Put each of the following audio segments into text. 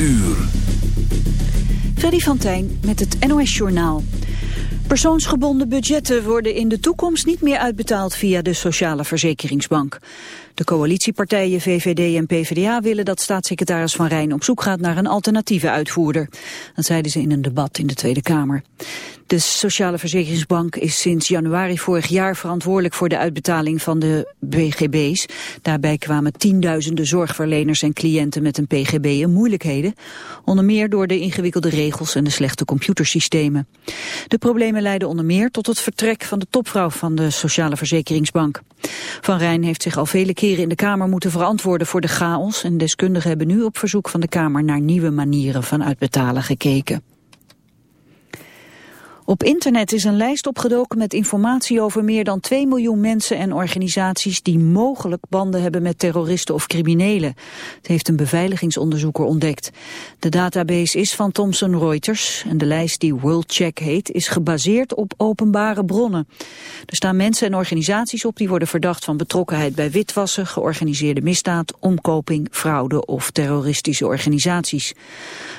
uur. Freddy van Tijn met het NOS Journaal. Persoonsgebonden budgetten worden in de toekomst niet meer uitbetaald via de Sociale Verzekeringsbank. De coalitiepartijen VVD en PvdA willen dat staatssecretaris Van Rijn op zoek gaat naar een alternatieve uitvoerder. Dat zeiden ze in een debat in de Tweede Kamer. De Sociale Verzekeringsbank is sinds januari vorig jaar verantwoordelijk voor de uitbetaling van de BGB's. Daarbij kwamen tienduizenden zorgverleners en cliënten met een PGB in moeilijkheden. Onder meer door de ingewikkelde regels en de slechte computersystemen. De problemen leidden onder meer tot het vertrek van de topvrouw van de Sociale Verzekeringsbank. Van Rijn heeft zich al vele keren in de Kamer moeten verantwoorden voor de chaos en deskundigen hebben nu op verzoek van de Kamer naar nieuwe manieren van uitbetalen gekeken. Op internet is een lijst opgedoken met informatie over meer dan 2 miljoen mensen en organisaties die mogelijk banden hebben met terroristen of criminelen. Het heeft een beveiligingsonderzoeker ontdekt. De database is van Thomson Reuters en de lijst die WorldCheck heet is gebaseerd op openbare bronnen. Er staan mensen en organisaties op die worden verdacht van betrokkenheid bij witwassen, georganiseerde misdaad, omkoping, fraude of terroristische organisaties.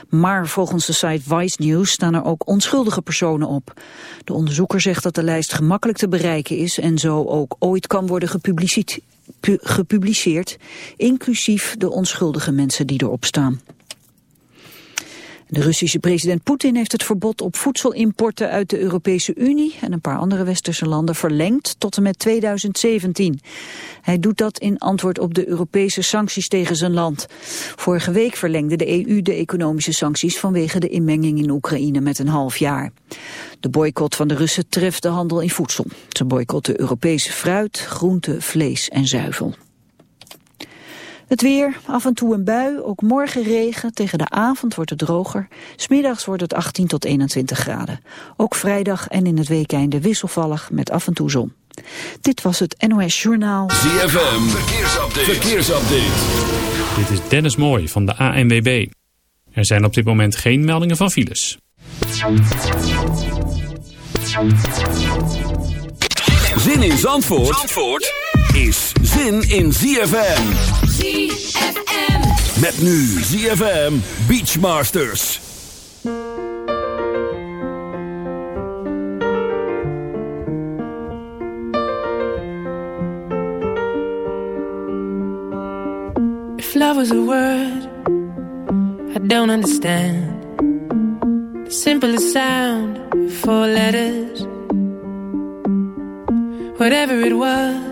Maar volgens de site Vice News staan er ook onschuldige personen op. De onderzoeker zegt dat de lijst gemakkelijk te bereiken is en zo ook ooit kan worden gepubliceerd, inclusief de onschuldige mensen die erop staan. De Russische president Poetin heeft het verbod op voedselimporten uit de Europese Unie en een paar andere westerse landen verlengd tot en met 2017. Hij doet dat in antwoord op de Europese sancties tegen zijn land. Vorige week verlengde de EU de economische sancties vanwege de inmenging in Oekraïne met een half jaar. De boycott van de Russen treft de handel in voedsel. Ze boycotten Europese fruit, groente, vlees en zuivel. Het weer, af en toe een bui, ook morgen regen. Tegen de avond wordt het droger. Smiddags wordt het 18 tot 21 graden. Ook vrijdag en in het weekende wisselvallig met af en toe zon. Dit was het NOS Journaal. ZFM, verkeersupdate. verkeersupdate. Dit is Dennis Mooij van de ANWB. Er zijn op dit moment geen meldingen van files. Zin in Zandvoort? Zandvoort? Is zin in ZFM. ZFM. Met nu ZFM Beachmasters. If love was a word I don't understand The simplest sound Four letters Whatever it was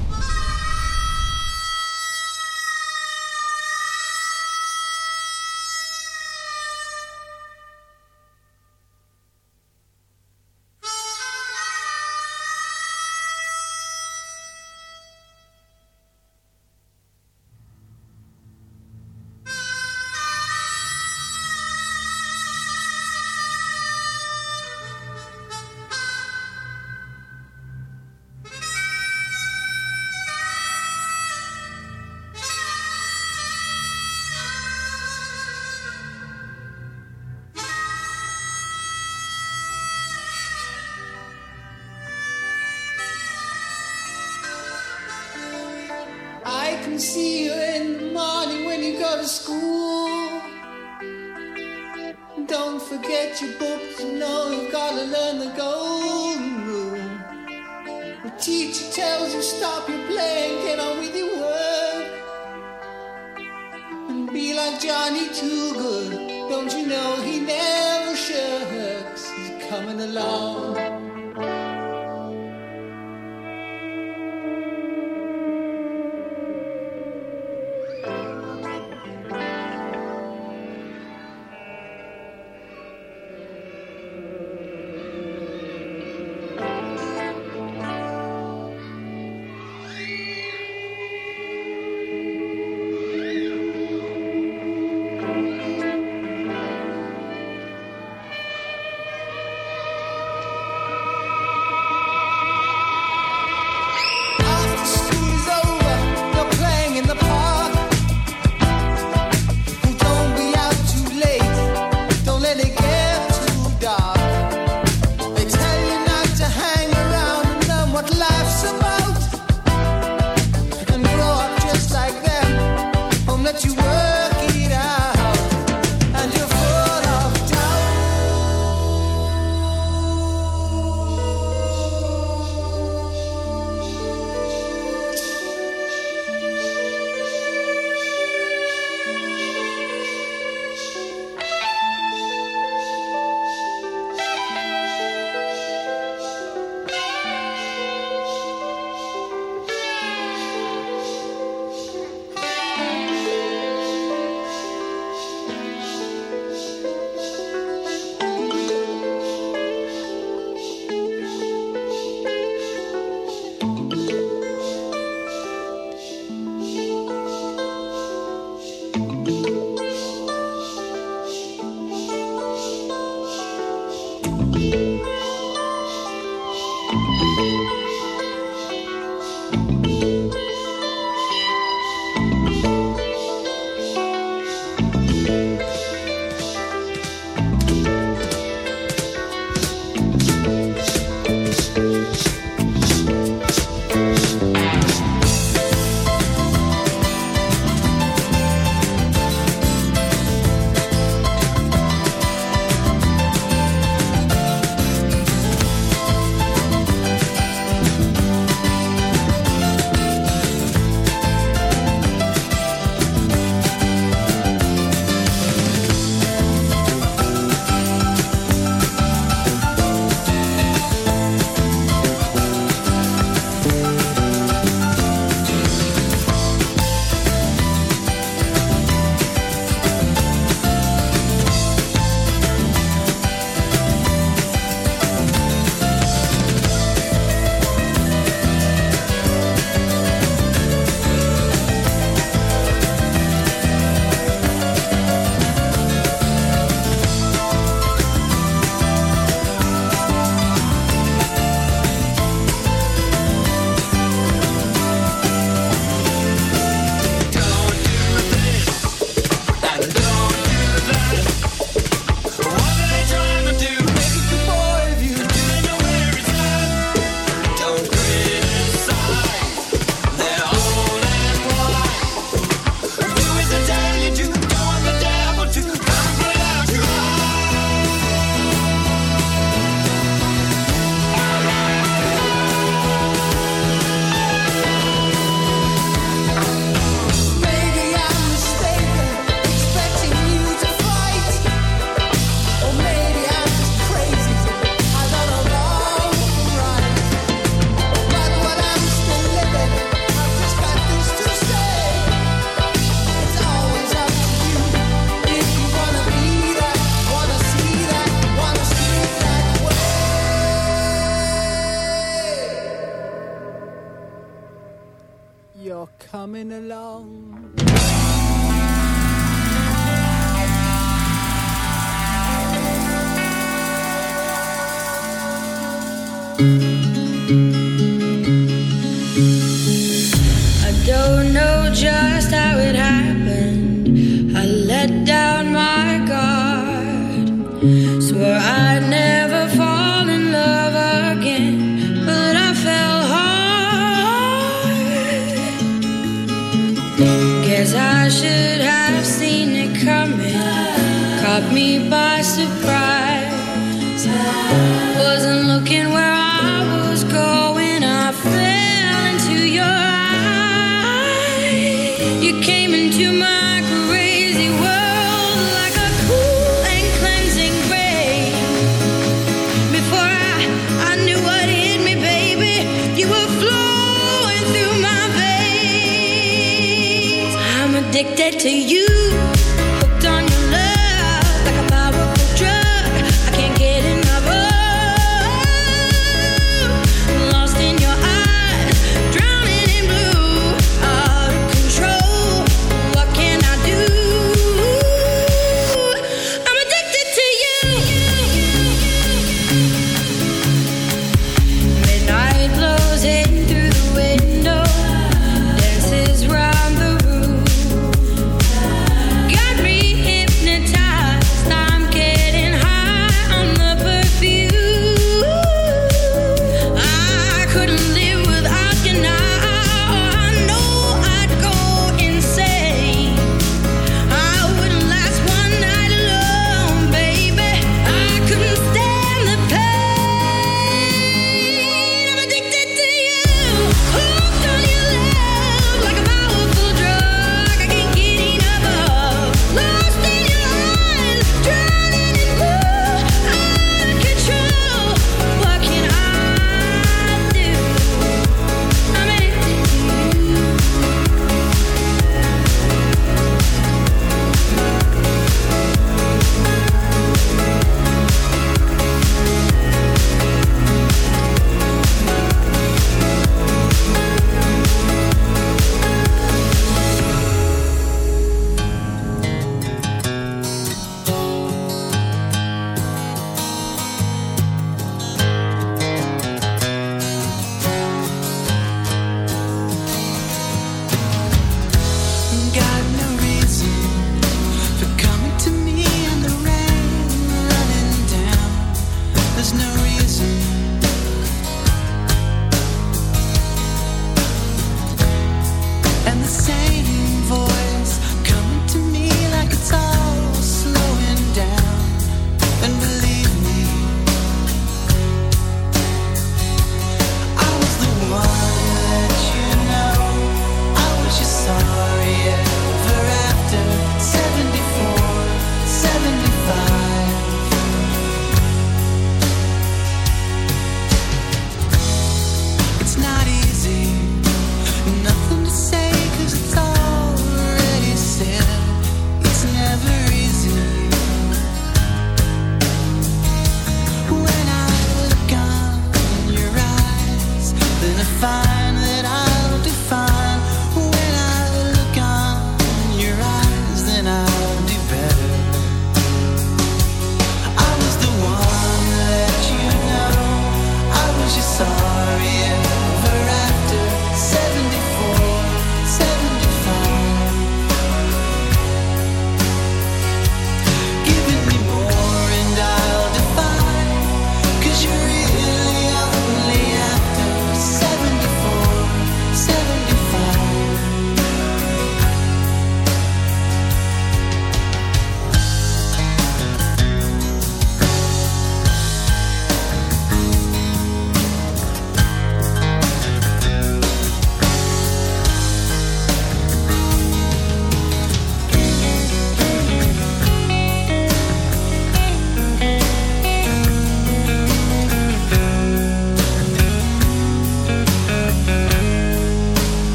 Johnny too. Caught me by surprise.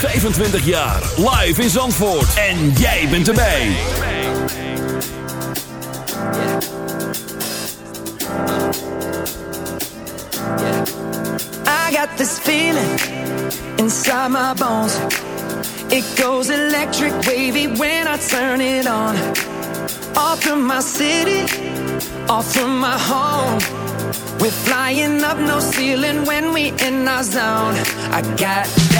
25 jaar. Live in Zandvoort. En jij bent erbij. I got this feeling inside my bones. It goes electric wavy when I turn it on. Off from my city, off from my home. We're flying up no ceiling when we in our zone. I got that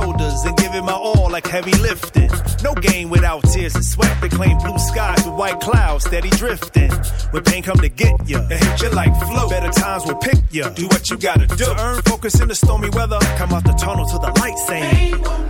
shoulders and giving my all like heavy lifting. No game without tears and sweat. They claim blue skies with white clouds, steady drifting. When pain come to get ya, it hit you like flow. Better times will pick ya. Do what you gotta do. To earn focus in the stormy weather. Come out the tunnel to the light, saying.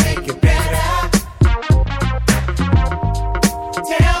hotel.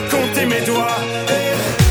compté mes